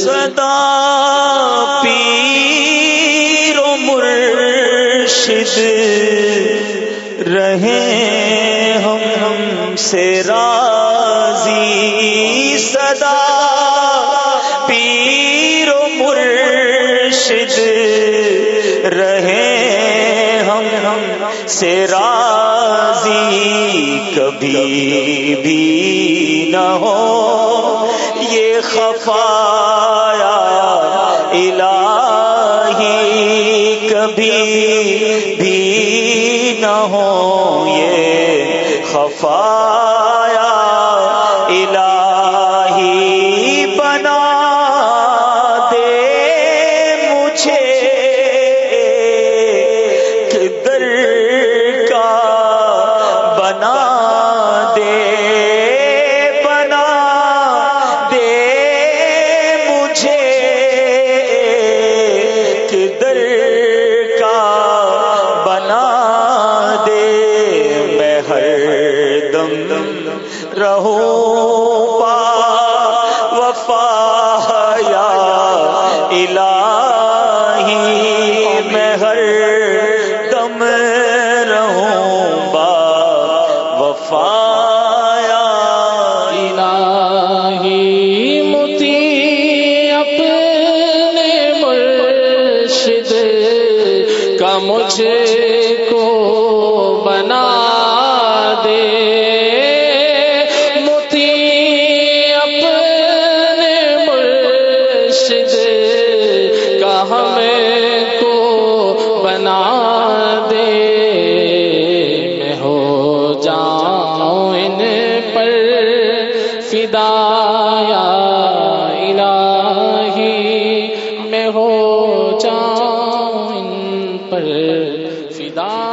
صدا پیر و مرشد رہے ہم ہم سے راضی صدا پیر و مرشد رہے ہم ہم سے راضی کبھی بھی نہ ہو۔ یہ خفایا الہی کبھی بھی نہ ہو یہ خفایا دم رہوں پا، وفا یا الہی، میں ہر دم رہوں با وفا یا الہی۔ موتی اپنے مرشد کا مجھے کو ہمیں کو بنا دے۔ میں ہو جاؤں ان پر فدا یا الہی۔ میں ہو جاؤں ان پر فدا